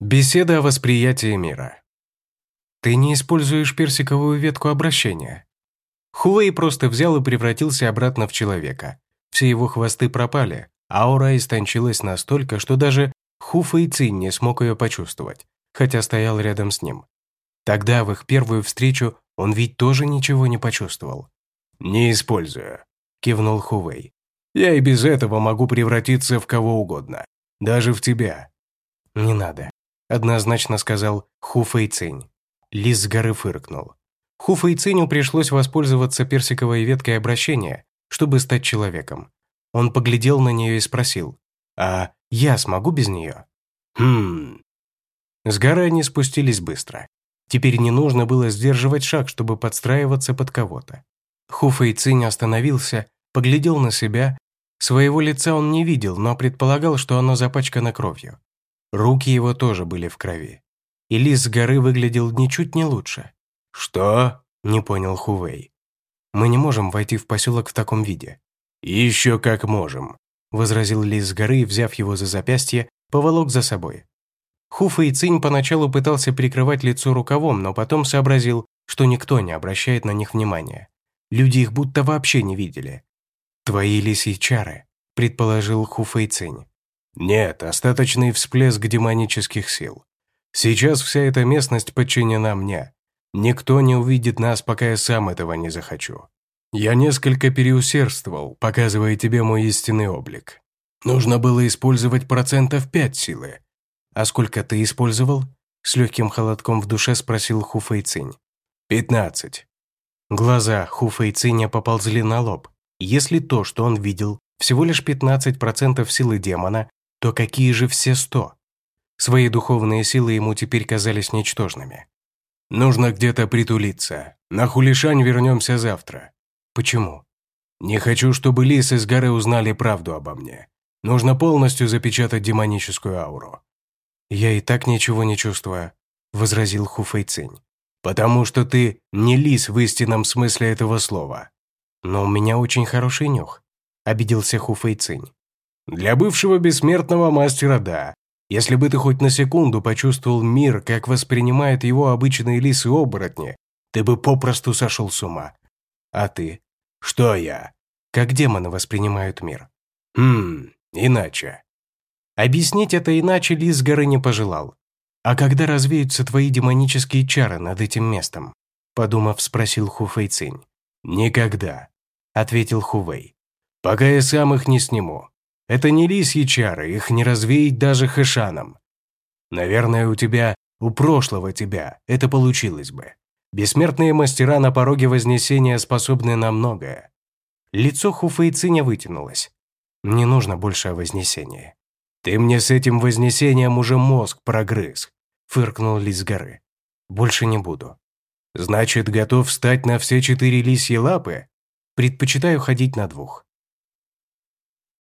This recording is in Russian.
Беседа о восприятии мира. Ты не используешь персиковую ветку обращения. Хувей просто взял и превратился обратно в человека. Все его хвосты пропали, аура истончилась настолько, что даже Хуфа и Цинь не смог ее почувствовать, хотя стоял рядом с ним. Тогда, в их первую встречу, он ведь тоже ничего не почувствовал. «Не использую», – кивнул Хувей. «Я и без этого могу превратиться в кого угодно, даже в тебя». «Не надо однозначно сказал Ху Фэйцинь. Лис с горы фыркнул. Ху Фэйциню пришлось воспользоваться персиковой веткой обращения, чтобы стать человеком. Он поглядел на нее и спросил, «А я смогу без нее?» «Хм...» С горы они спустились быстро. Теперь не нужно было сдерживать шаг, чтобы подстраиваться под кого-то. Ху Фэйцинь остановился, поглядел на себя. Своего лица он не видел, но предполагал, что оно запачкано кровью. Руки его тоже были в крови. И лис с горы выглядел ничуть не лучше. «Что?» – не понял Хувей. «Мы не можем войти в поселок в таком виде». «Еще как можем», – возразил лис с горы, взяв его за запястье, поволок за собой. Хуфа и Цинь поначалу пытался прикрывать лицо рукавом, но потом сообразил, что никто не обращает на них внимания. Люди их будто вообще не видели. «Твои лисьи чары», – предположил Хуфа и Цинь. Нет, остаточный всплеск демонических сил. Сейчас вся эта местность подчинена мне. Никто не увидит нас, пока я сам этого не захочу. Я несколько переусердствовал, показывая тебе мой истинный облик. Нужно было использовать процентов пять силы. А сколько ты использовал? С легким холодком в душе спросил Хуфэйцинь. Пятнадцать. Глаза Хуфэйциня поползли на лоб. Если то, что он видел, всего лишь 15% силы демона, то какие же все сто? Свои духовные силы ему теперь казались ничтожными. «Нужно где-то притулиться. На Хулишань вернемся завтра». «Почему?» «Не хочу, чтобы лис из горы узнали правду обо мне. Нужно полностью запечатать демоническую ауру». «Я и так ничего не чувствую», – возразил Хуфэйцинь. «Потому что ты не лис в истинном смысле этого слова». «Но у меня очень хороший нюх», – обиделся Хуфэйцинь. Для бывшего бессмертного мастера – да. Если бы ты хоть на секунду почувствовал мир, как воспринимают его обычные лисы-оборотни, ты бы попросту сошел с ума. А ты? Что я? Как демоны воспринимают мир? Хм, иначе. Объяснить это иначе лис горы не пожелал. «А когда развеются твои демонические чары над этим местом?» Подумав, спросил Хуфэй Цинь. «Никогда», — ответил Хувей. «Пока я сам их не сниму. Это не лисьи чары, их не развеять даже хэшаном. Наверное, у тебя, у прошлого тебя, это получилось бы. Бессмертные мастера на пороге Вознесения способны на многое. Лицо Хуфейциня вытянулось. Не нужно больше о Вознесении. Ты мне с этим Вознесением уже мозг прогрыз, фыркнул лис горы. Больше не буду. Значит, готов встать на все четыре лисьи лапы? Предпочитаю ходить на двух.